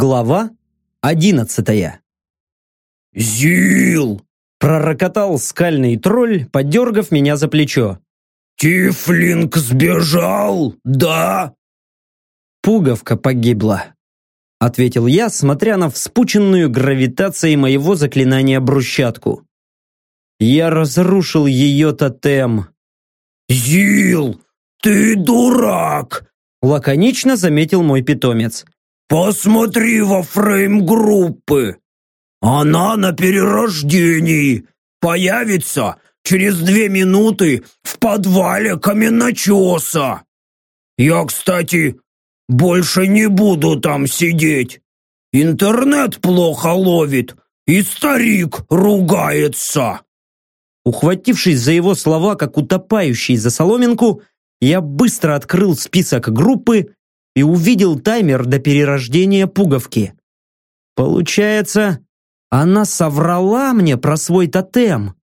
Глава одиннадцатая. «Зил!» – пророкотал скальный тролль, подергав меня за плечо. «Тифлинг сбежал, да?» «Пуговка погибла», – ответил я, смотря на вспученную гравитацией моего заклинания брусчатку. «Я разрушил ее тотем». «Зил, ты дурак!» – лаконично заметил мой питомец. «Посмотри во фрейм группы! Она на перерождении! Появится через две минуты в подвале каменночеса! Я, кстати, больше не буду там сидеть! Интернет плохо ловит, и старик ругается!» Ухватившись за его слова, как утопающий за соломинку, я быстро открыл список группы и увидел таймер до перерождения пуговки. Получается, она соврала мне про свой тотем.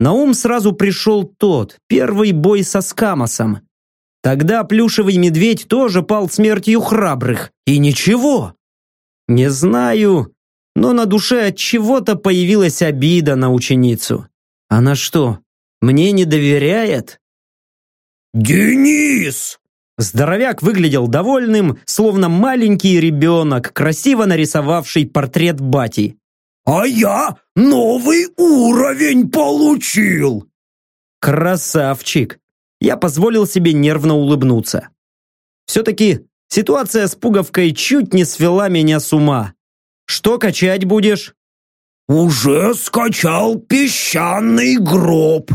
На ум сразу пришел тот, первый бой со Скамосом. Тогда плюшевый медведь тоже пал смертью храбрых. И ничего. Не знаю, но на душе от чего-то появилась обида на ученицу. Она что, мне не доверяет? «Денис!» Здоровяк выглядел довольным, словно маленький ребенок, красиво нарисовавший портрет бати. «А я новый уровень получил!» «Красавчик!» Я позволил себе нервно улыбнуться. Все-таки ситуация с пуговкой чуть не свела меня с ума. Что качать будешь? «Уже скачал песчаный гроб!»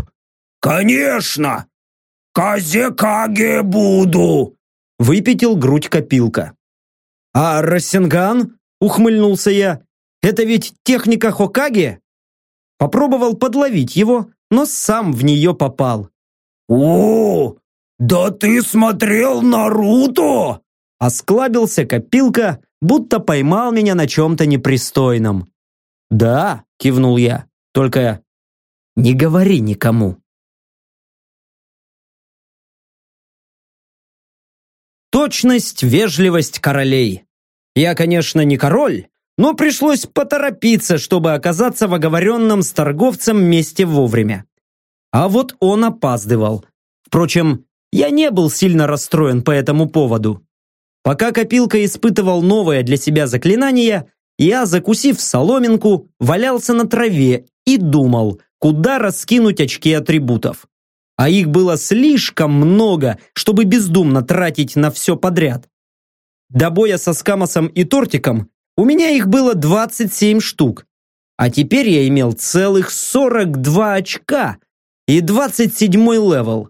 «Конечно! «Казекаге буду!» Выпятил грудь копилка. «А Рассенган?» – ухмыльнулся я. «Это ведь техника Хокаге?» Попробовал подловить его, но сам в нее попал. «О, да ты смотрел Наруто?» Осклабился копилка, будто поймал меня на чем-то непристойном. «Да», – кивнул я, – «только не говори никому». Точность, вежливость королей. Я, конечно, не король, но пришлось поторопиться, чтобы оказаться в оговоренном с торговцем месте вовремя. А вот он опаздывал. Впрочем, я не был сильно расстроен по этому поводу. Пока копилка испытывал новое для себя заклинание, я, закусив соломинку, валялся на траве и думал, куда раскинуть очки атрибутов а их было слишком много, чтобы бездумно тратить на все подряд. До боя со Скамосом и Тортиком у меня их было 27 штук, а теперь я имел целых 42 очка и 27 level.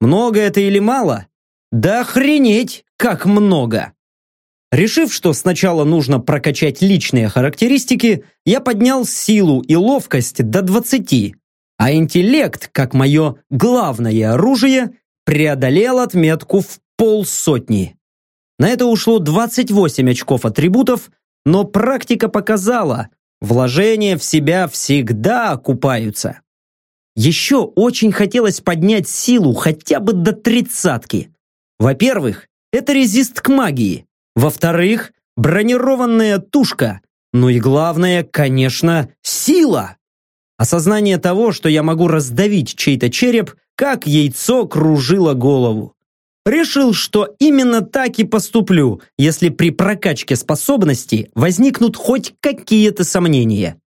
Много это или мало? Да охренеть, как много! Решив, что сначала нужно прокачать личные характеристики, я поднял силу и ловкость до 20, а интеллект, как мое главное оружие, преодолел отметку в полсотни. На это ушло 28 очков атрибутов, но практика показала, вложения в себя всегда окупаются. Еще очень хотелось поднять силу хотя бы до тридцатки. Во-первых, это резист к магии. Во-вторых, бронированная тушка. Ну и главное, конечно, сила. Осознание того, что я могу раздавить чей-то череп, как яйцо кружило голову. Решил, что именно так и поступлю, если при прокачке способностей возникнут хоть какие-то сомнения.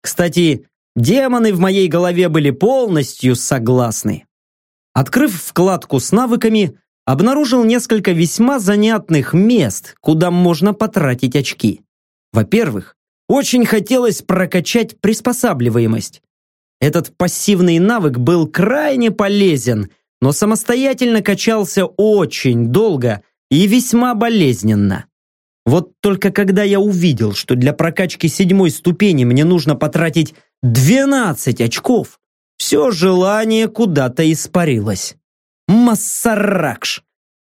Кстати, демоны в моей голове были полностью согласны. Открыв вкладку с навыками, обнаружил несколько весьма занятных мест, куда можно потратить очки. Во-первых, очень хотелось прокачать приспосабливаемость. Этот пассивный навык был крайне полезен, но самостоятельно качался очень долго и весьма болезненно. Вот только когда я увидел, что для прокачки седьмой ступени мне нужно потратить 12 очков, все желание куда-то испарилось. Массаракш!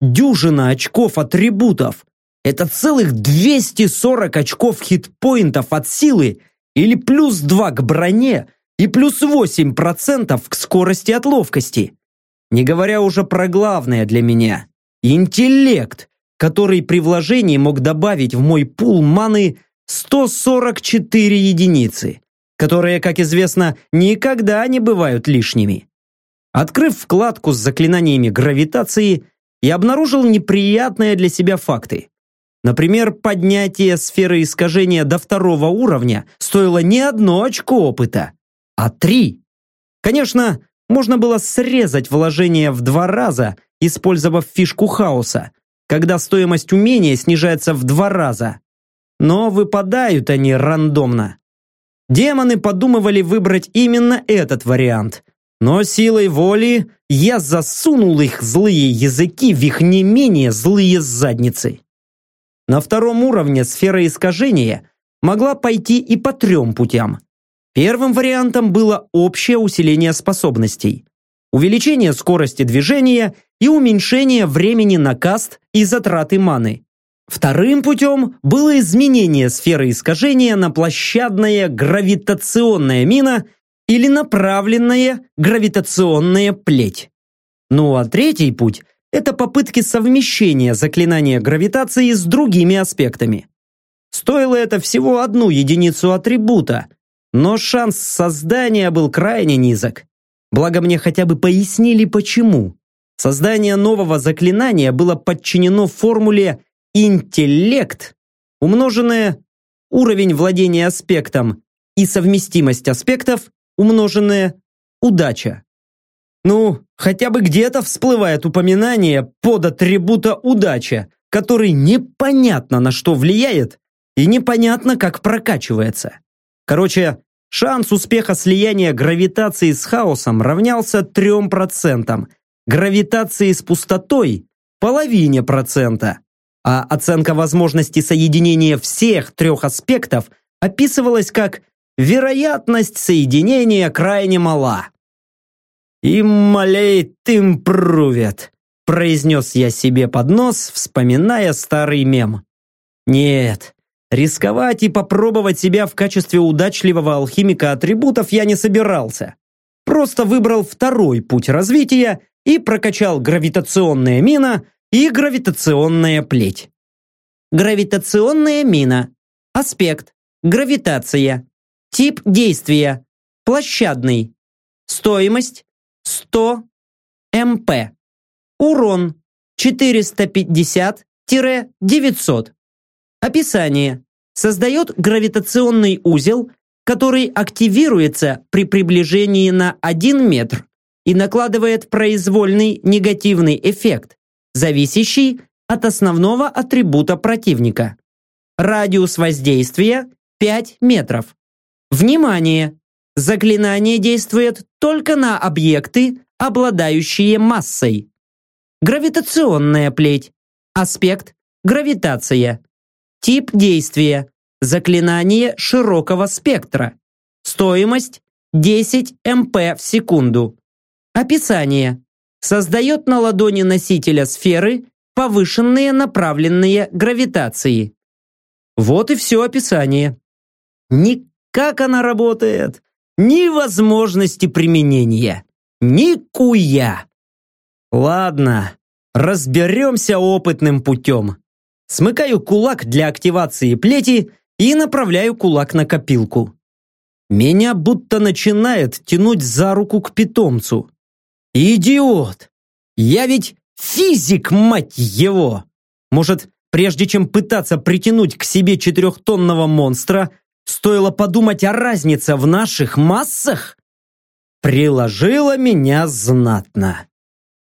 Дюжина очков атрибутов, это целых 240 очков хитпоинтов от силы или плюс 2 к броне и плюс 8% к скорости от ловкости. Не говоря уже про главное для меня – интеллект, который при вложении мог добавить в мой пул маны 144 единицы, которые, как известно, никогда не бывают лишними. Открыв вкладку с заклинаниями гравитации, я обнаружил неприятные для себя факты. Например, поднятие сферы искажения до второго уровня стоило не одно очко опыта, а три. Конечно, можно было срезать вложение в два раза, использовав фишку хаоса, когда стоимость умения снижается в два раза. Но выпадают они рандомно. Демоны подумывали выбрать именно этот вариант, но силой воли я засунул их злые языки в их не менее злые задницы. На втором уровне сфера искажения могла пойти и по трем путям. Первым вариантом было общее усиление способностей, увеличение скорости движения и уменьшение времени на каст и затраты маны. Вторым путем было изменение сферы искажения на площадная гравитационная мина или направленная гравитационная плеть. Ну а третий путь – это попытки совмещения заклинания гравитации с другими аспектами. Стоило это всего одну единицу атрибута, но шанс создания был крайне низок. Благо мне хотя бы пояснили почему. Создание нового заклинания было подчинено формуле интеллект, умноженное уровень владения аспектом и совместимость аспектов, умноженное удача. Ну, хотя бы где-то всплывает упоминание под атрибута удача, который непонятно на что влияет и непонятно как прокачивается. Короче, Шанс успеха слияния гравитации с хаосом равнялся 3%, гравитации с пустотой – половине процента, а оценка возможности соединения всех трех аспектов описывалась как «вероятность соединения крайне мала». «Иммалейт импрувет», произнес я себе под нос, вспоминая старый мем. Нет, Рисковать и попробовать себя в качестве удачливого алхимика атрибутов я не собирался. Просто выбрал второй путь развития и прокачал гравитационная мина и гравитационная плеть. Гравитационная мина. Аспект. Гравитация. Тип действия. Площадный. Стоимость 100 МП. Урон 450-900. Описание. Создает гравитационный узел, который активируется при приближении на 1 метр и накладывает произвольный негативный эффект, зависящий от основного атрибута противника. Радиус воздействия 5 метров. Внимание! Заклинание действует только на объекты, обладающие массой. Гравитационная плеть. Аспект – гравитация. Тип действия. Заклинание широкого спектра. Стоимость 10 МП в секунду. Описание. Создает на ладони носителя сферы повышенные направленные гравитации. Вот и все описание. Ни как она работает, ни возможности применения. Никуя. Ладно, разберемся опытным путем. Смыкаю кулак для активации плети и направляю кулак на копилку. Меня будто начинает тянуть за руку к питомцу. Идиот! Я ведь физик, мать его! Может, прежде чем пытаться притянуть к себе четырехтонного монстра, стоило подумать о разнице в наших массах? Приложила меня знатно.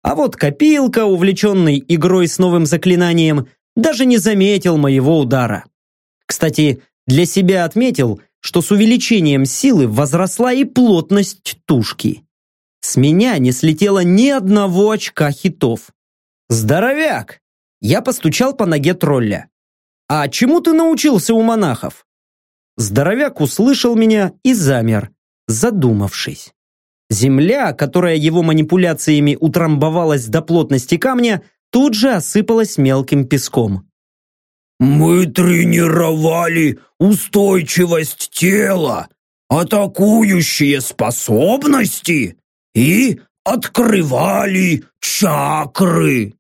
А вот копилка, увлеченный игрой с новым заклинанием, даже не заметил моего удара. Кстати, для себя отметил, что с увеличением силы возросла и плотность тушки. С меня не слетело ни одного очка хитов. «Здоровяк!» Я постучал по ноге тролля. «А чему ты научился у монахов?» Здоровяк услышал меня и замер, задумавшись. Земля, которая его манипуляциями утрамбовалась до плотности камня, тут же осыпалась мелким песком. «Мы тренировали устойчивость тела, атакующие способности и открывали чакры».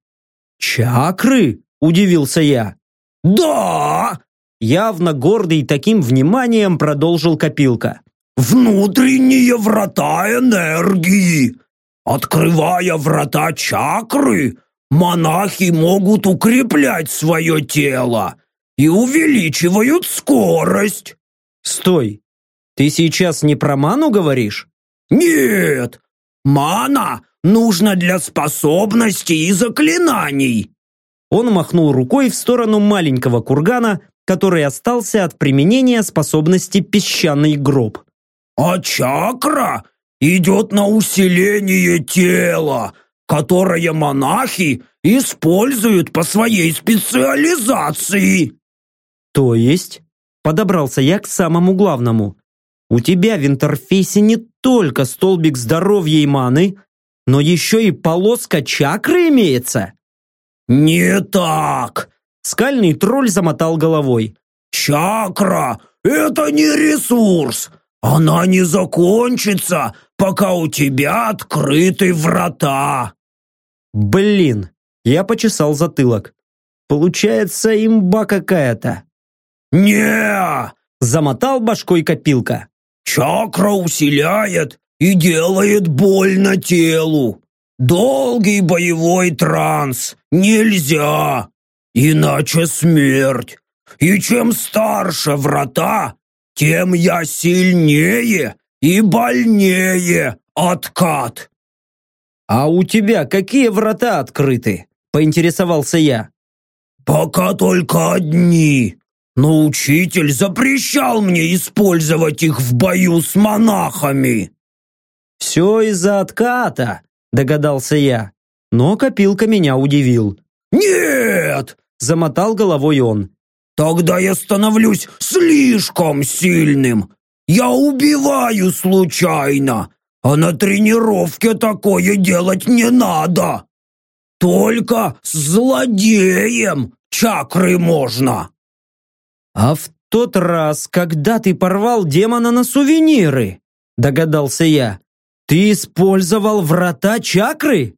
«Чакры?» – удивился я. «Да!» – явно гордый таким вниманием продолжил копилка. «Внутренние врата энергии! Открывая врата чакры, монахи могут укреплять свое тело и увеличивают скорость». «Стой! Ты сейчас не про ману говоришь?» «Нет! Мана нужна для способностей и заклинаний!» Он махнул рукой в сторону маленького кургана, который остался от применения способности песчаный гроб. «А чакра идет на усиление тела, которое монахи используют по своей специализации». «То есть?» Подобрался я к самому главному. У тебя в интерфейсе не только столбик здоровья и маны, но еще и полоска чакры имеется. Не так. Скальный тролль замотал головой. Чакра – это не ресурс. Она не закончится, пока у тебя открыты врата. Блин, я почесал затылок. Получается имба какая-то не Замотал башкой копилка. «Чакра усиляет и делает больно телу. Долгий боевой транс. Нельзя. Иначе смерть. И чем старше врата, тем я сильнее и больнее откат». «А у тебя какие врата открыты?» – поинтересовался я. «Пока только одни. Но учитель запрещал мне использовать их в бою с монахами. Все из-за отката, догадался я. Но копилка меня удивил. Нет, замотал головой он. Тогда я становлюсь слишком сильным. Я убиваю случайно, а на тренировке такое делать не надо. Только с злодеем чакры можно. «А в тот раз, когда ты порвал демона на сувениры», догадался я, ты использовал врата чакры?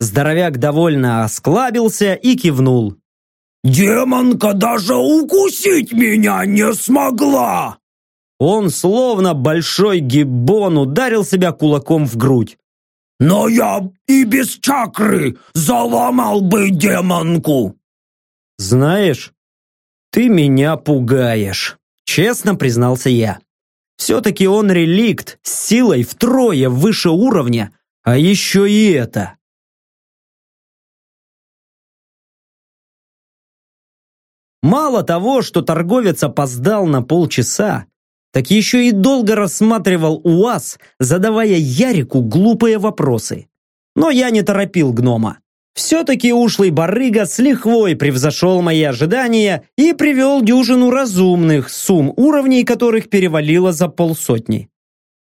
Здоровяк довольно осклабился и кивнул. «Демонка даже укусить меня не смогла!» Он, словно большой гиббон, ударил себя кулаком в грудь. «Но я и без чакры заломал бы демонку!» «Знаешь, «Ты меня пугаешь», — честно признался я. «Все-таки он реликт с силой втрое выше уровня, а еще и это». Мало того, что торговец опоздал на полчаса, так еще и долго рассматривал УАЗ, задавая Ярику глупые вопросы. Но я не торопил гнома. Все-таки ушлый барыга с лихвой превзошел мои ожидания и привел дюжину разумных, сумм уровней которых перевалило за полсотни.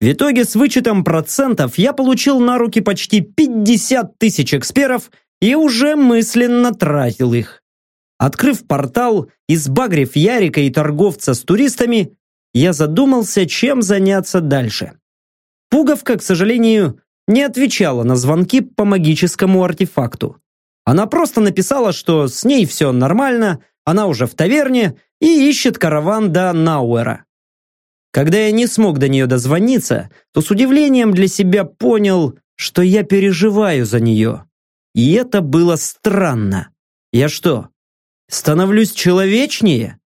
В итоге с вычетом процентов я получил на руки почти 50 тысяч эксперов и уже мысленно тратил их. Открыв портал и сбагрив Ярика и торговца с туристами, я задумался, чем заняться дальше. Пуговка, к сожалению, не отвечала на звонки по магическому артефакту. Она просто написала, что с ней все нормально, она уже в таверне и ищет караван до Науэра. Когда я не смог до нее дозвониться, то с удивлением для себя понял, что я переживаю за нее. И это было странно. Я что, становлюсь человечнее?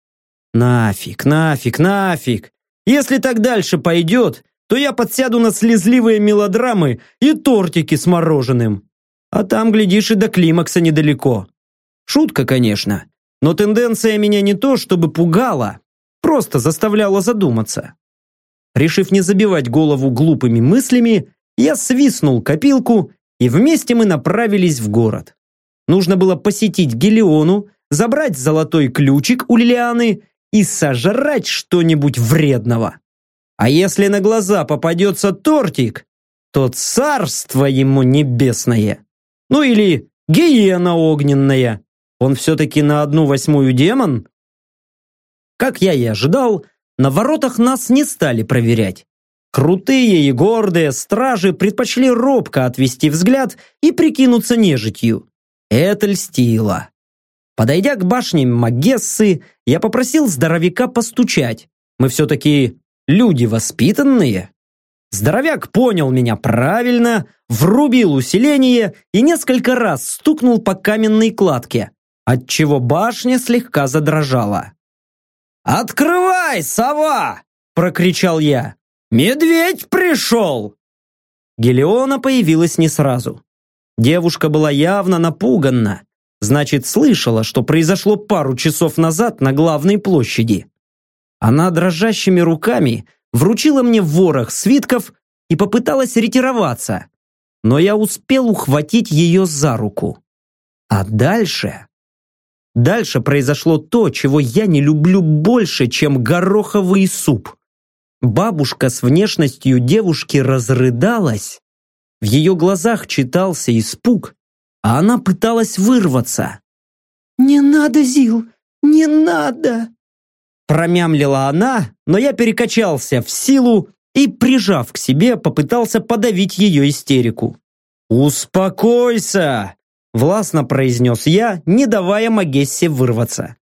Нафиг, нафиг, нафиг. Если так дальше пойдет, то я подсяду на слезливые мелодрамы и тортики с мороженым. А там, глядишь, и до климакса недалеко. Шутка, конечно, но тенденция меня не то чтобы пугала, просто заставляла задуматься. Решив не забивать голову глупыми мыслями, я свистнул копилку, и вместе мы направились в город. Нужно было посетить Гелиону, забрать золотой ключик у Лилианы и сожрать что-нибудь вредного. А если на глаза попадется тортик, то царство ему небесное. Ну или гиена огненная. Он все-таки на одну восьмую демон? Как я и ожидал, на воротах нас не стали проверять. Крутые и гордые стражи предпочли робко отвести взгляд и прикинуться нежитью. Это льстило. Подойдя к башне Магессы, я попросил здоровяка постучать. Мы все-таки люди воспитанные. Здоровяк понял меня правильно, врубил усиление и несколько раз стукнул по каменной кладке, отчего башня слегка задрожала. «Открывай, сова!» – прокричал я. «Медведь пришел!» Гелиона появилась не сразу. Девушка была явно напуганна, значит, слышала, что произошло пару часов назад на главной площади. Она дрожащими руками вручила мне ворох свитков и попыталась ретироваться, но я успел ухватить ее за руку. А дальше... Дальше произошло то, чего я не люблю больше, чем гороховый суп. Бабушка с внешностью девушки разрыдалась. В ее глазах читался испуг, а она пыталась вырваться. «Не надо, Зил, не надо!» Промямлила она, но я перекачался в силу и, прижав к себе, попытался подавить ее истерику. «Успокойся!» – властно произнес я, не давая Магессе вырваться.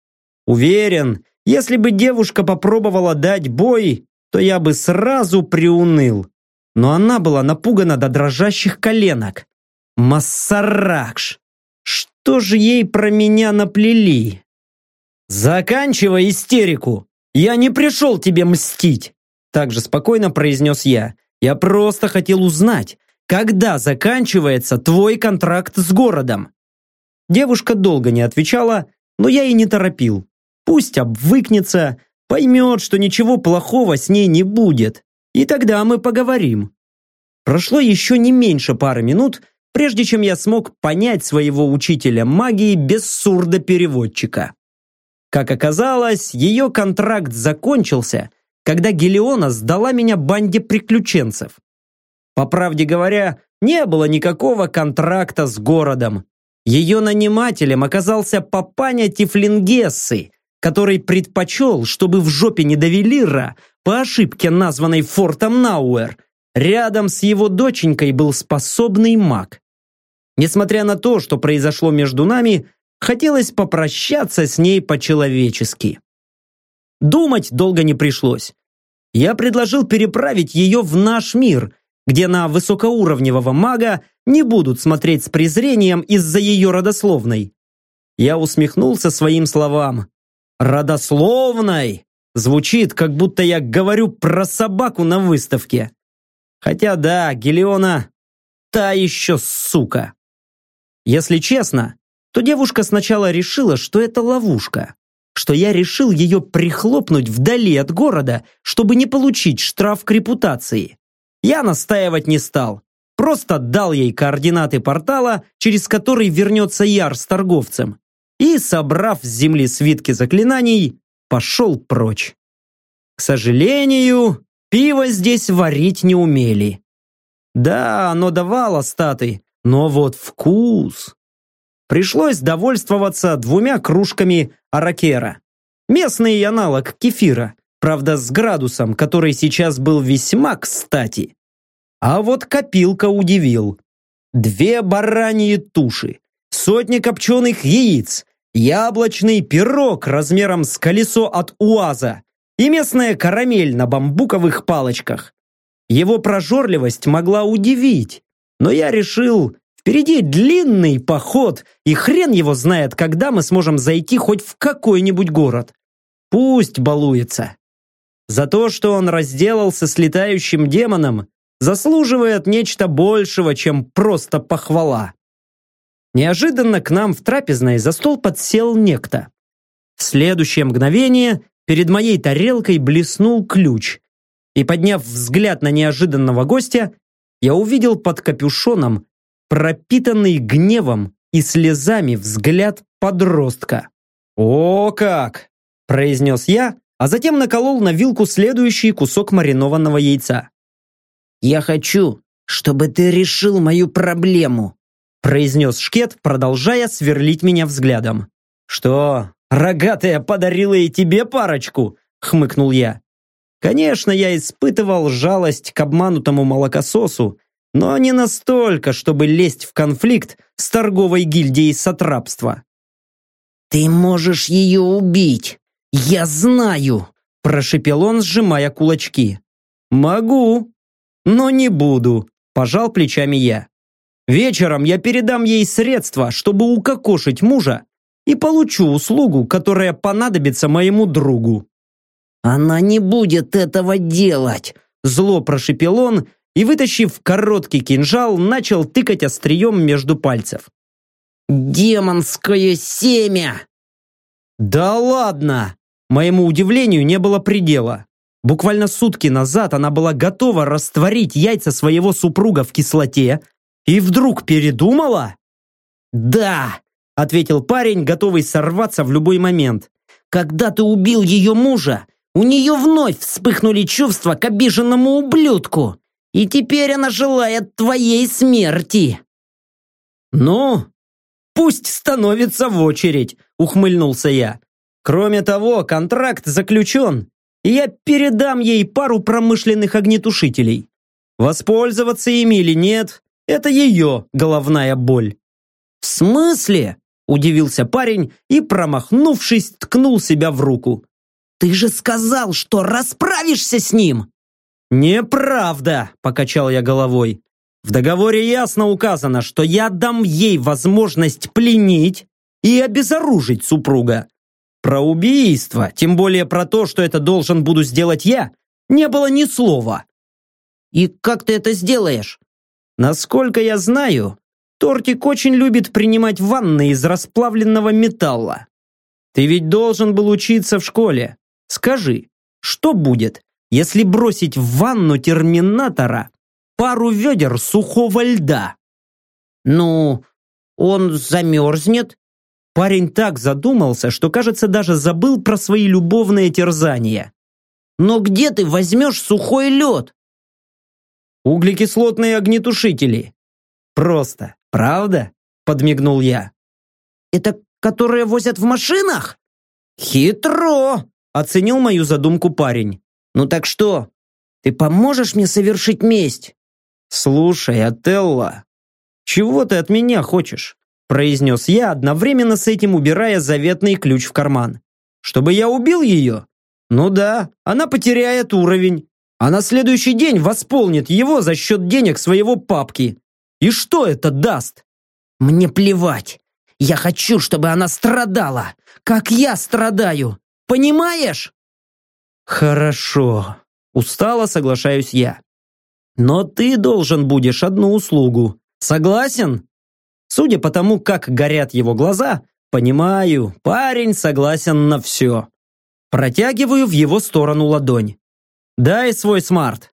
Уверен, если бы девушка попробовала дать бой, то я бы сразу приуныл. Но она была напугана до дрожащих коленок. Массаракш! Что же ей про меня наплели? «Заканчивай истерику! Я не пришел тебе мстить!» Также спокойно произнес я. «Я просто хотел узнать, когда заканчивается твой контракт с городом?» Девушка долго не отвечала, но я и не торопил. Пусть обвыкнется, поймет, что ничего плохого с ней не будет, и тогда мы поговорим. Прошло еще не меньше пары минут, прежде чем я смог понять своего учителя магии без сурдопереводчика. Как оказалось, ее контракт закончился, когда Гелиона сдала меня банде приключенцев. По правде говоря, не было никакого контракта с городом. Ее нанимателем оказался папаня Тифлингессы, который предпочел, чтобы в жопе Недовелира, по ошибке названной Фортом Науэр, рядом с его доченькой был способный маг. Несмотря на то, что произошло между нами, Хотелось попрощаться с ней по-человечески. Думать долго не пришлось. Я предложил переправить ее в наш мир, где на высокоуровневого мага не будут смотреть с презрением из-за ее родословной. Я усмехнулся своим словам. «Родословной!» Звучит, как будто я говорю про собаку на выставке. Хотя да, Гелиона та еще сука. Если честно, то девушка сначала решила, что это ловушка, что я решил ее прихлопнуть вдали от города, чтобы не получить штраф к репутации. Я настаивать не стал, просто дал ей координаты портала, через который вернется Яр с торговцем, и, собрав с земли свитки заклинаний, пошел прочь. К сожалению, пиво здесь варить не умели. Да, оно давало статы, но вот вкус... Пришлось довольствоваться двумя кружками аракера. Местный аналог кефира, правда с градусом, который сейчас был весьма кстати. А вот копилка удивил. Две бараньи туши, сотни копченых яиц, яблочный пирог размером с колесо от УАЗа и местная карамель на бамбуковых палочках. Его прожорливость могла удивить, но я решил Впереди длинный поход, и хрен его знает, когда мы сможем зайти хоть в какой-нибудь город. Пусть балуется. За то, что он разделался с летающим демоном, заслуживает нечто большего, чем просто похвала. Неожиданно к нам в трапезной за стол подсел некто. В следующее мгновение перед моей тарелкой блеснул ключ, и, подняв взгляд на неожиданного гостя, я увидел под капюшоном пропитанный гневом и слезами взгляд подростка. «О как!» – произнес я, а затем наколол на вилку следующий кусок маринованного яйца. «Я хочу, чтобы ты решил мою проблему», – произнес Шкет, продолжая сверлить меня взглядом. «Что, рогатая подарила и тебе парочку?» – хмыкнул я. Конечно, я испытывал жалость к обманутому молокососу, но не настолько, чтобы лезть в конфликт с торговой гильдией сатрапства. «Ты можешь ее убить! Я знаю!» прошепел он, сжимая кулачки. «Могу, но не буду», – пожал плечами я. «Вечером я передам ей средства, чтобы укокошить мужа, и получу услугу, которая понадобится моему другу». «Она не будет этого делать!» Зло прошипел он и, вытащив короткий кинжал, начал тыкать острием между пальцев. «Демонское семя!» «Да ладно!» Моему удивлению не было предела. Буквально сутки назад она была готова растворить яйца своего супруга в кислоте и вдруг передумала? «Да!» – ответил парень, готовый сорваться в любой момент. «Когда ты убил ее мужа, у нее вновь вспыхнули чувства к обиженному ублюдку, и теперь она желает твоей смерти». «Ну, пусть становится в очередь», – ухмыльнулся я. «Кроме того, контракт заключен, и я передам ей пару промышленных огнетушителей. Воспользоваться ими или нет, это ее головная боль». «В смысле?» – удивился парень и, промахнувшись, ткнул себя в руку. «Ты же сказал, что расправишься с ним!» «Неправда!» – покачал я головой. «В договоре ясно указано, что я дам ей возможность пленить и обезоружить супруга. Про убийство, тем более про то, что это должен буду сделать я, не было ни слова. И как ты это сделаешь? Насколько я знаю, Тортик очень любит принимать ванны из расплавленного металла. Ты ведь должен был учиться в школе. Скажи, что будет, если бросить в ванну терминатора пару ведер сухого льда? Ну, он замерзнет, Парень так задумался, что, кажется, даже забыл про свои любовные терзания. «Но где ты возьмешь сухой лед?» «Углекислотные огнетушители». «Просто, правда?» – подмигнул я. «Это которые возят в машинах?» «Хитро!» – оценил мою задумку парень. «Ну так что, ты поможешь мне совершить месть?» «Слушай, Отелло, чего ты от меня хочешь? произнес я, одновременно с этим убирая заветный ключ в карман. «Чтобы я убил ее? Ну да, она потеряет уровень, а на следующий день восполнит его за счет денег своего папки. И что это даст?» «Мне плевать. Я хочу, чтобы она страдала, как я страдаю. Понимаешь?» «Хорошо», – устало соглашаюсь я. «Но ты должен будешь одну услугу. Согласен?» Судя по тому, как горят его глаза, понимаю, парень согласен на все. Протягиваю в его сторону ладонь. «Дай свой смарт».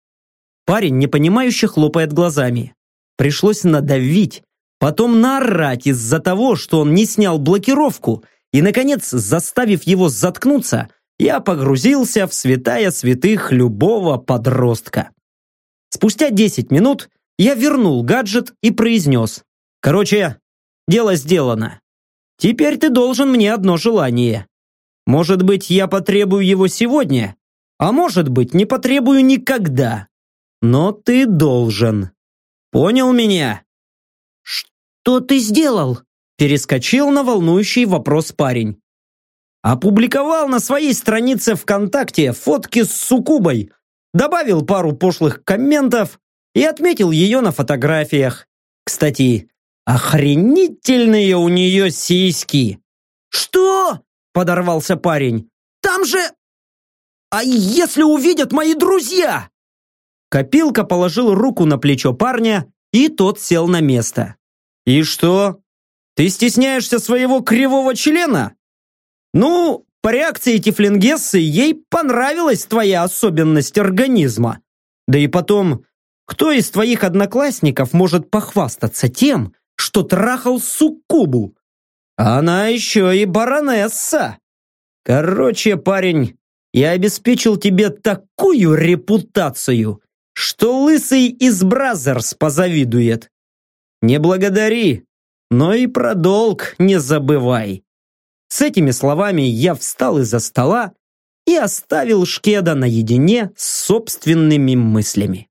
Парень непонимающе хлопает глазами. Пришлось надавить, потом наорать из-за того, что он не снял блокировку, и, наконец, заставив его заткнуться, я погрузился в святая святых любого подростка. Спустя 10 минут я вернул гаджет и произнес Короче, дело сделано. Теперь ты должен мне одно желание. Может быть, я потребую его сегодня, а может быть, не потребую никогда. Но ты должен. Понял меня? Что ты сделал? Перескочил на волнующий вопрос парень. Опубликовал на своей странице ВКонтакте фотки с суккубой, добавил пару пошлых комментов и отметил ее на фотографиях. Кстати, Охренительные у нее сиськи. Что? Подорвался парень. Там же... А если увидят мои друзья? Копилка положил руку на плечо парня, и тот сел на место. И что? Ты стесняешься своего кривого члена? Ну, по реакции Тифлингессы ей понравилась твоя особенность организма. Да и потом, кто из твоих одноклассников может похвастаться тем, что трахал суккубу. Она еще и баронесса. Короче, парень, я обеспечил тебе такую репутацию, что лысый из Brazzers позавидует. Не благодари, но и про долг не забывай. С этими словами я встал из-за стола и оставил Шкеда наедине с собственными мыслями.